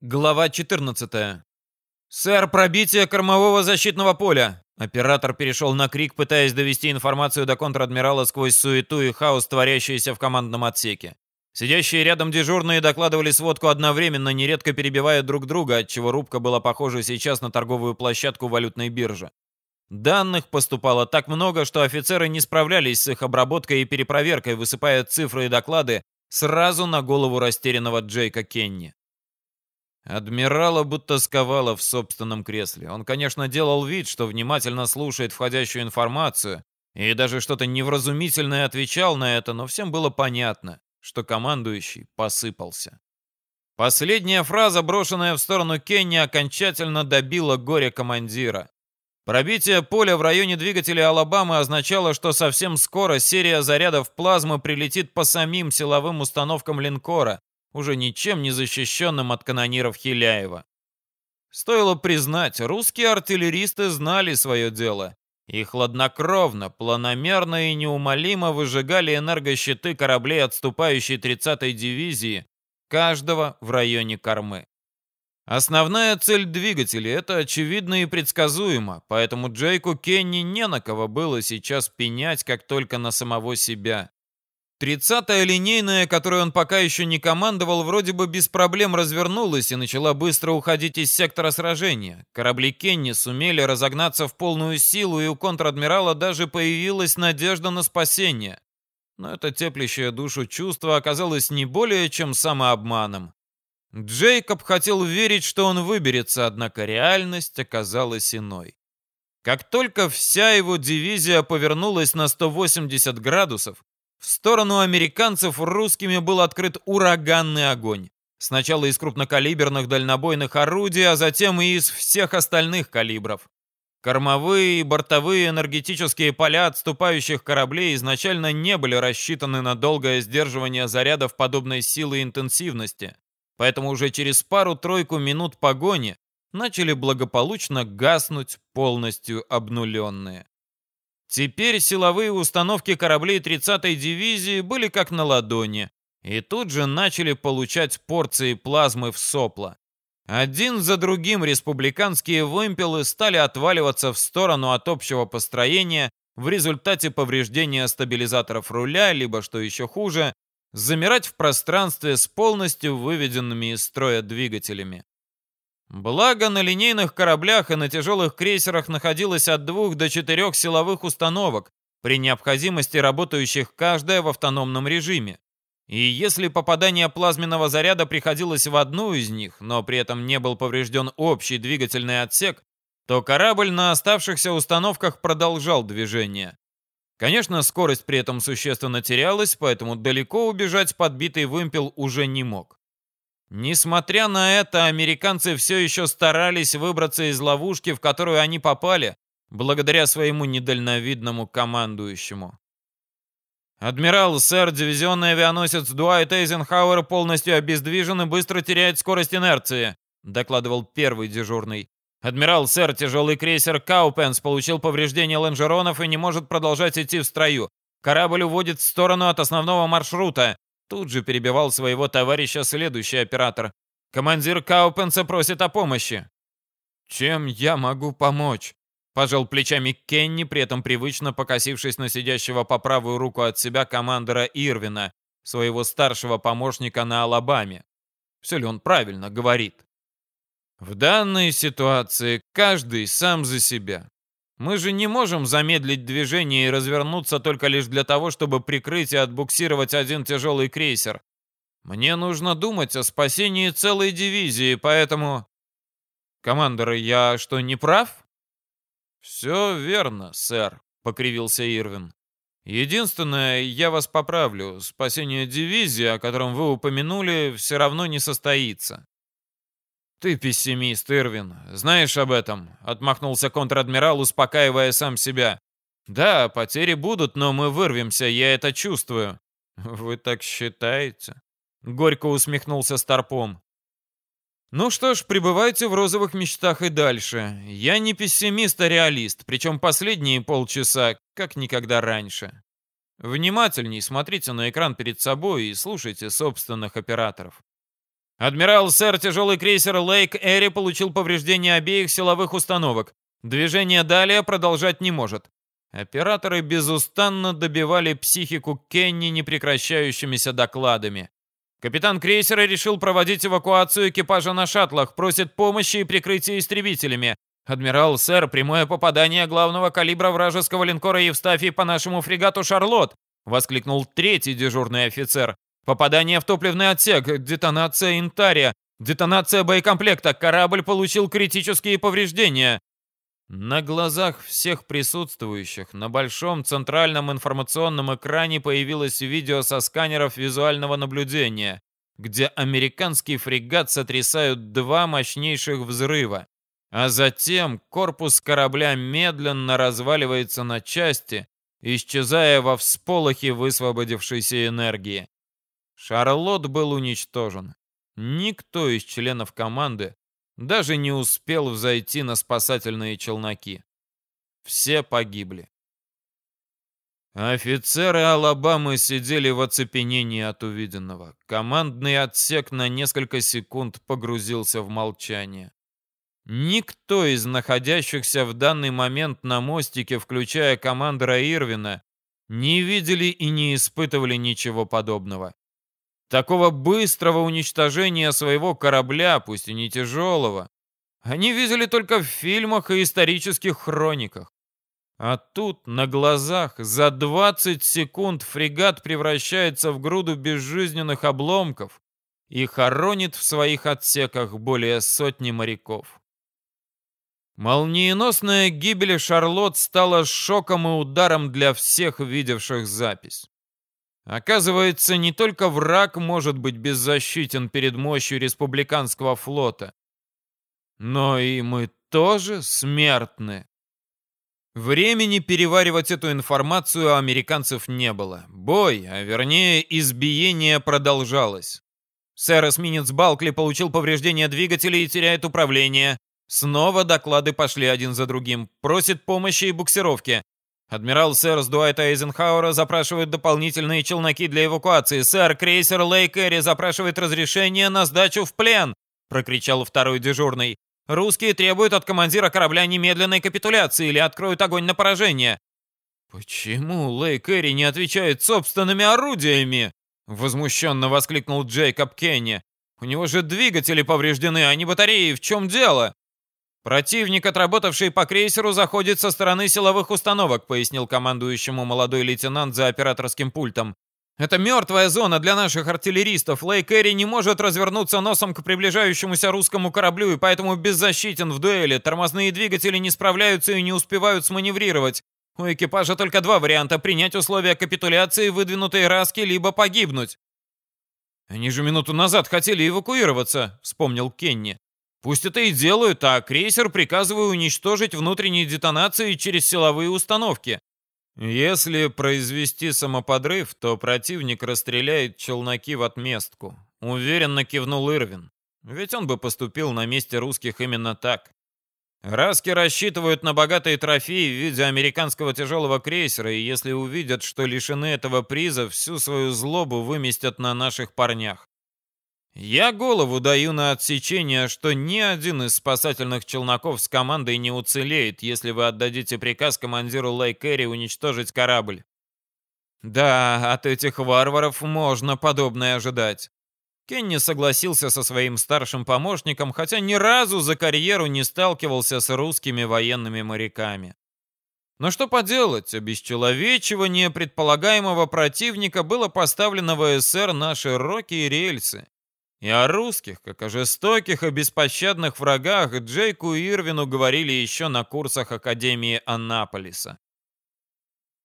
Глава 14. «Сэр, пробитие кормового защитного поля!» Оператор перешел на крик, пытаясь довести информацию до контр-адмирала сквозь суету и хаос, творящийся в командном отсеке. Сидящие рядом дежурные докладывали сводку одновременно, нередко перебивая друг друга, отчего рубка была похожа сейчас на торговую площадку валютной биржи. Данных поступало так много, что офицеры не справлялись с их обработкой и перепроверкой, высыпая цифры и доклады сразу на голову растерянного Джейка Кенни. Адмирала будто сковало в собственном кресле. Он, конечно, делал вид, что внимательно слушает входящую информацию и даже что-то невразумительное отвечал на это, но всем было понятно, что командующий посыпался. Последняя фраза, брошенная в сторону Кенни, окончательно добила горе командира. Пробитие поля в районе двигателя Алабамы означало, что совсем скоро серия зарядов плазмы прилетит по самим силовым установкам линкора, уже ничем не защищенным от канониров Хиляева. Стоило признать, русские артиллеристы знали свое дело и хладнокровно, планомерно и неумолимо выжигали энергощиты кораблей отступающей 30-й дивизии, каждого в районе кормы. Основная цель двигателей — это очевидно и предсказуемо, поэтому Джейку Кенни не на кого было сейчас пенять, как только на самого себя. Тридцатая линейная, которой он пока еще не командовал, вроде бы без проблем развернулась и начала быстро уходить из сектора сражения. Корабли Кенни сумели разогнаться в полную силу, и у контр-адмирала даже появилась надежда на спасение. Но это теплящее душу чувство оказалось не более чем самообманом. Джейкоб хотел верить, что он выберется, однако реальность оказалась иной. Как только вся его дивизия повернулась на 180 градусов, в сторону американцев русскими был открыт ураганный огонь. Сначала из крупнокалиберных дальнобойных орудий, а затем и из всех остальных калибров. Кормовые и бортовые энергетические поля отступающих кораблей изначально не были рассчитаны на долгое сдерживание зарядов подобной силы и интенсивности поэтому уже через пару-тройку минут погони начали благополучно гаснуть полностью обнуленные. Теперь силовые установки кораблей 30-й дивизии были как на ладони, и тут же начали получать порции плазмы в сопла. Один за другим республиканские вымпелы стали отваливаться в сторону от общего построения в результате повреждения стабилизаторов руля, либо, что еще хуже, замирать в пространстве с полностью выведенными из строя двигателями. Благо, на линейных кораблях и на тяжелых крейсерах находилось от двух до четырех силовых установок, при необходимости работающих каждая в автономном режиме. И если попадание плазменного заряда приходилось в одну из них, но при этом не был поврежден общий двигательный отсек, то корабль на оставшихся установках продолжал движение. Конечно, скорость при этом существенно терялась, поэтому далеко убежать подбитый вымпел уже не мог. Несмотря на это, американцы все еще старались выбраться из ловушки, в которую они попали, благодаря своему недальновидному командующему. «Адмирал, сэр, дивизионный авианосец Дуайт Эйзенхауэр полностью обездвижен и быстро теряет скорость инерции», докладывал первый дежурный. «Адмирал, сэр, тяжелый крейсер Каупенс получил повреждения лонжеронов и не может продолжать идти в строю. Корабль уводит в сторону от основного маршрута». Тут же перебивал своего товарища следующий оператор. «Командир Каупенса просит о помощи». «Чем я могу помочь?» Пожал плечами Кенни, при этом привычно покосившись на сидящего по правую руку от себя командора Ирвина, своего старшего помощника на Алабаме. Все ли он правильно говорит? В данной ситуации каждый сам за себя. Мы же не можем замедлить движение и развернуться только лишь для того, чтобы прикрыть и отбуксировать один тяжелый крейсер. Мне нужно думать о спасении целой дивизии, поэтому... Командор, я что, не прав? Все верно, сэр, покривился Ирвин. Единственное, я вас поправлю, спасение дивизии, о котором вы упомянули, все равно не состоится. «Ты пессимист, Ирвин. Знаешь об этом?» — отмахнулся контр-адмирал, успокаивая сам себя. «Да, потери будут, но мы вырвемся, я это чувствую». «Вы так считаете?» — горько усмехнулся Старпом. «Ну что ж, пребывайте в розовых мечтах и дальше. Я не пессимист, а реалист, причем последние полчаса, как никогда раньше. Внимательней смотрите на экран перед собой и слушайте собственных операторов. Адмирал сэр тяжелый крейсер Лейк Эри получил повреждения обеих силовых установок. Движение далее продолжать не может. Операторы безустанно добивали психику Кенни непрекращающимися докладами. Капитан крейсера решил проводить эвакуацию экипажа на шаттлах, просит помощи и прикрытия истребителями. Адмирал, сэр, прямое попадание главного калибра вражеского линкора Евстафий по нашему фрегату «Шарлот», воскликнул третий дежурный офицер. Попадание в топливный отсек, детонация Интария, детонация боекомплекта, корабль получил критические повреждения. На глазах всех присутствующих на большом центральном информационном экране появилось видео со сканеров визуального наблюдения, где американский фрегат сотрясают два мощнейших взрыва, а затем корпус корабля медленно разваливается на части, исчезая во всполохе высвободившейся энергии. Шарлот был уничтожен. Никто из членов команды даже не успел взойти на спасательные челноки. Все погибли. Офицеры Алабамы сидели в оцепенении от увиденного. Командный отсек на несколько секунд погрузился в молчание. Никто из находящихся в данный момент на мостике, включая командора Ирвина, не видели и не испытывали ничего подобного. Такого быстрого уничтожения своего корабля, пусть и не тяжелого, они видели только в фильмах и исторических хрониках. А тут, на глазах, за 20 секунд фрегат превращается в груду безжизненных обломков и хоронит в своих отсеках более сотни моряков. Молниеносная гибель Шарлот стала шоком и ударом для всех видевших запись. Оказывается, не только враг может быть беззащитен перед мощью республиканского флота, но и мы тоже смертны. Времени переваривать эту информацию у американцев не было. Бой, а вернее избиение продолжалось. Сэр эсминец Балкли получил повреждения двигателя и теряет управление. Снова доклады пошли один за другим. Просит помощи и буксировки. Адмирал сэр Дуайта Эйзенхауэра запрашивает дополнительные челноки для эвакуации. Сэр, крейсер Лейк Эри запрашивает разрешение на сдачу в плен!» — прокричал второй дежурный. «Русские требуют от командира корабля немедленной капитуляции или откроют огонь на поражение». «Почему Лейк Эри не отвечает собственными орудиями?» — возмущенно воскликнул Джейкоб Кенни. «У него же двигатели повреждены, а не батареи. В чем дело?» «Противник, отработавший по крейсеру, заходит со стороны силовых установок», пояснил командующему молодой лейтенант за операторским пультом. «Это мертвая зона для наших артиллеристов. Лейк Эри не может развернуться носом к приближающемуся русскому кораблю и поэтому беззащитен в дуэли. Тормозные двигатели не справляются и не успевают сманеврировать. У экипажа только два варианта – принять условия капитуляции, выдвинутые раски, либо погибнуть». «Они же минуту назад хотели эвакуироваться», — вспомнил Кенни. Пусть это и делают, а крейсер приказываю уничтожить внутренние детонации через силовые установки. Если произвести самоподрыв, то противник расстреляет челноки в отместку. Уверенно кивнул Ирвин. Ведь он бы поступил на месте русских именно так. Раски рассчитывают на богатые трофеи в виде американского тяжелого крейсера, и если увидят, что лишены этого приза, всю свою злобу выместят на наших парнях. Я голову даю на отсечение, что ни один из спасательных челноков с командой не уцелеет, если вы отдадите приказ командиру Лейкэри уничтожить корабль. Да, от этих варваров можно подобное ожидать. Кенни согласился со своим старшим помощником, хотя ни разу за карьеру не сталкивался с русскими военными моряками. Но что поделать, обесчеловечивание предполагаемого противника было поставлено в СССР на широкие рельсы. И о русских, как о жестоких и беспощадных врагах, Джейку и Ирвину говорили еще на курсах Академии Аннаполиса.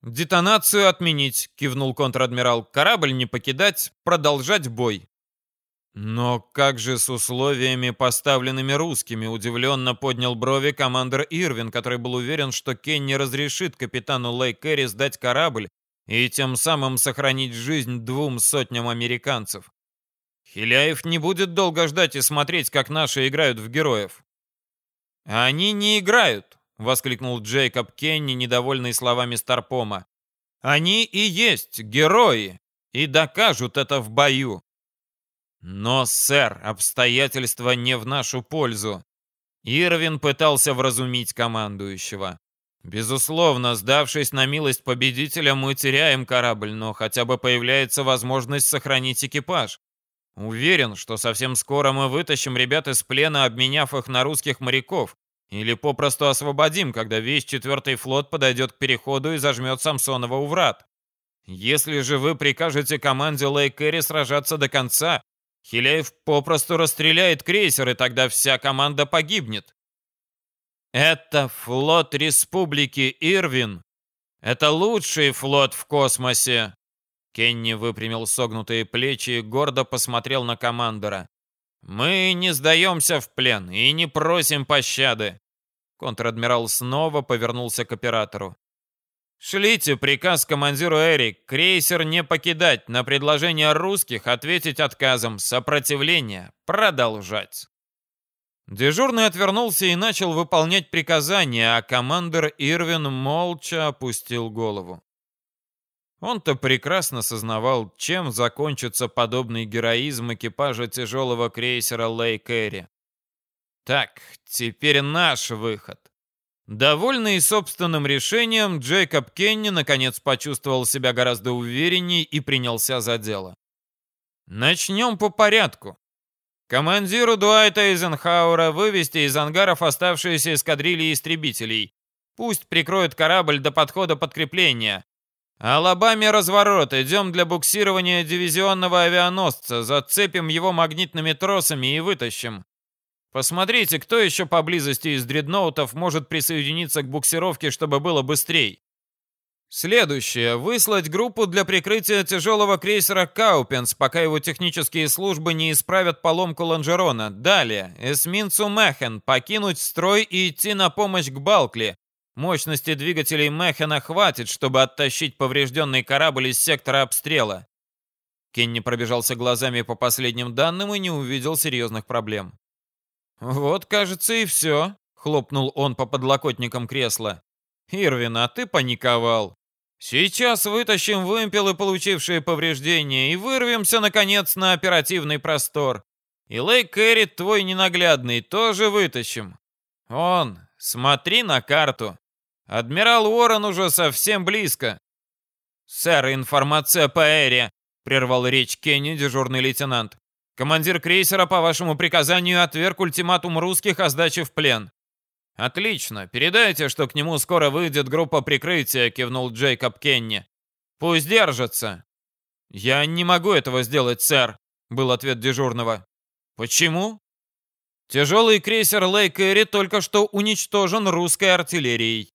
«Детонацию отменить», — кивнул контр-адмирал. «Корабль не покидать, продолжать бой». «Но как же с условиями, поставленными русскими?» — удивленно поднял брови командир Ирвин, который был уверен, что Кенни разрешит капитану Лей Керри сдать корабль и тем самым сохранить жизнь двум сотням американцев. Хиляев не будет долго ждать и смотреть, как наши играют в героев. «Они не играют!» — воскликнул Джейкоб Кенни, недовольный словами Старпома. «Они и есть герои, и докажут это в бою!» Но, сэр, обстоятельства не в нашу пользу. Ирвин пытался вразумить командующего. Безусловно, сдавшись на милость победителя, мы теряем корабль, но хотя бы появляется возможность сохранить экипаж. Уверен, что совсем скоро мы вытащим ребят из плена, обменяв их на русских моряков, или попросту освободим, когда весь четвертый флот подойдет к переходу и зажмет Самсонова у врат. Если же вы прикажете команде Лейкэри сражаться до конца, Хиляев попросту расстреляет крейсер, и тогда вся команда погибнет. Это флот Республики Ирвин. Это лучший флот в космосе. Кенни выпрямил согнутые плечи и гордо посмотрел на командора. «Мы не сдаемся в плен и не просим пощады!» Контр-адмирал снова повернулся к оператору. «Шлите приказ командиру Эрик, крейсер не покидать, на предложение русских ответить отказом, сопротивление продолжать». Дежурный отвернулся и начал выполнять приказания, а командир Ирвин молча опустил голову. Он-то прекрасно сознавал, чем закончится подобный героизм экипажа тяжелого крейсера Лей Кэрри. Так, теперь наш выход. Довольный собственным решением, Джейкоб Кенни наконец почувствовал себя гораздо увереннее и принялся за дело. Начнем по порядку. Командиру Дуайта Эйзенхауэра вывести из ангаров оставшиеся эскадрильи истребителей. Пусть прикроют корабль до подхода подкрепления. Алабаме разворот. Идем для буксирования дивизионного авианосца. Зацепим его магнитными тросами и вытащим. Посмотрите, кто еще поблизости из дредноутов может присоединиться к буксировке, чтобы было быстрее. Следующее. Выслать группу для прикрытия тяжелого крейсера «Каупенс», пока его технические службы не исправят поломку лонжерона. Далее. Эсминцу «Мэхен» покинуть строй и идти на помощь к «Балкли». Мощности двигателей Мэхена хватит, чтобы оттащить поврежденный корабль из сектора обстрела. Кенни пробежался глазами по последним данным и не увидел серьезных проблем. «Вот, кажется, и все», — хлопнул он по подлокотникам кресла. «Ирвин, а ты паниковал. Сейчас вытащим вымпелы, получившие повреждения, и вырвемся, наконец, на оперативный простор. И Лейк Кэрри, твой ненаглядный, тоже вытащим. Он, смотри на карту. Адмирал Уоррен уже совсем близко. «Сэр, информация по Эре», — прервал речь Кенни, дежурный лейтенант. «Командир крейсера по вашему приказанию отверг ультиматум русских о сдаче в плен». «Отлично. Передайте, что к нему скоро выйдет группа прикрытия», — кивнул Джейкоб Кенни. «Пусть держится». «Я не могу этого сделать, сэр», — был ответ дежурного. «Почему?» Тяжелый крейсер Лейк Эри только что уничтожен русской артиллерией.